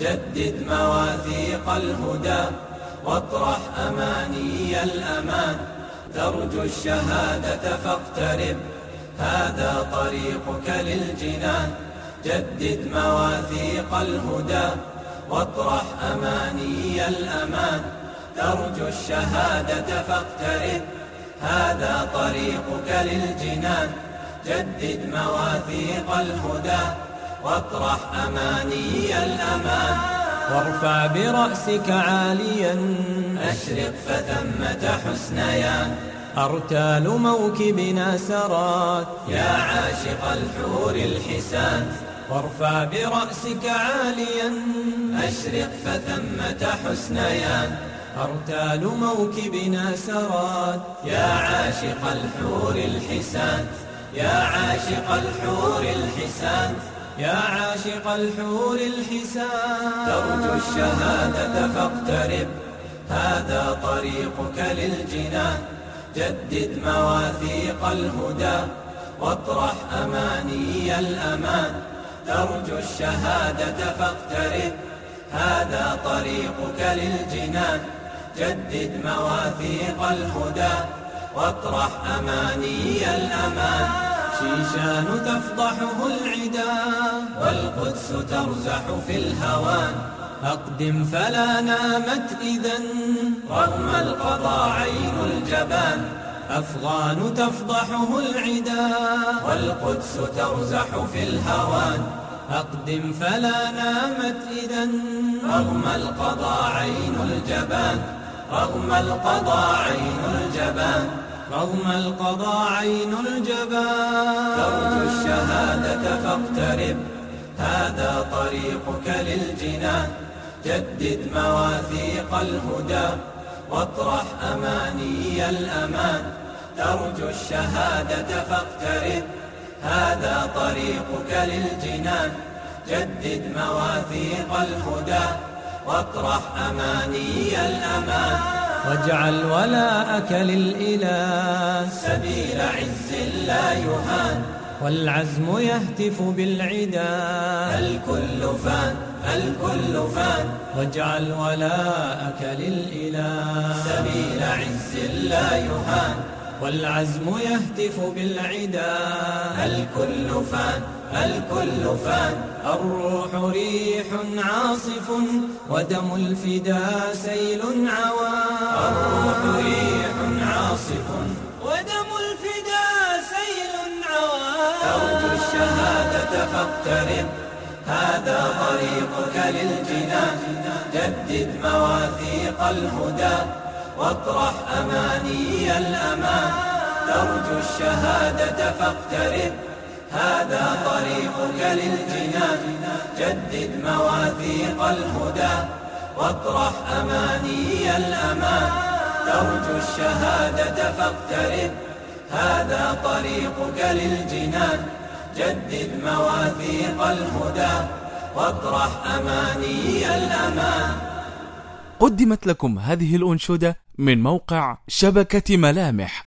جدد مواثيق الهدى واطرح أماني الأمان. ترجو الشهادة فاقترب هذا طريقك للجنان. جدد مواثيق الهدى واطرح أماني الأمان. ترجو الشهادة فاقترب هذا طريقك للجنان. جدد مواثيق الهدى واطرح أماني الأمان. وارفع برأسك عاليا. أشرق فثمة حسنيان. أرتال موكبنا سرات. يا عاشق الحور الحسان. وارفع برأسك عاليا. أشرق فثمة حسنيان. أرتال موكبنا سرات. يا عاشق الحور الحسان. يا عاشق الحور الحسان. يا عاشق الحور الحسان ترجو الشهادة فاقترب. هذا طريقك للجنان. جدد مواثيق الهدى واطرح أماني الأمان. ترجو الشهادة فاقترب. هذا طريقك للجنان. جدد مواثيق الهدى واطرح أماني الأمان. شيشان تفضحه العدا والقدس ترزح في الهوان أقدم فلا نامت إذا رغم القضاء عين الجبان. أفغان تفضحه العدا والقدس ترزح في الهوان أقدم فلا نامت إذا رغم القضاء عين الجبان. رغم القضاء عين الجبان. رغم القضاء عين الجبان ترجو الشهادة فاقترب هذا طريقك للجنان. جدد مواثيق الهدى واطرح أماني الأمان. ترجو الشهادة فاقترب هذا طريقك للجنان. جدد مواثيق الهدى واطرح أماني الأمان. واجعل ولاءك للإله. سبيل عز لا يهان. والعزم يهتف بالعدا. الكل فان الكل فان. واجعل ولاءك للإله. سبيل عز لا يهان. والعزم يهتف بالعدا. الكل فان الكل فان الروح ريح عاصف ودم الفدا سيل عوام الروح ريح عاصف ودم الفدا سيل عوام ترجو الشهادة فاقترب هذا طريقك للجنان. جدد مواثيق الهدى واطرح أماني الأمان. ترجو الشهادة فاقترب هذا طريقك للجنان. جدد مواثيق الهدى واطرح أماني الأمان. ترجو الشهادة فاقترب. هذا طريقك للجنان. جدد مواثيق الهدى واطرح أماني الأمان. قدمت لكم هذه الأنشودة من موقع شبكة ملامح.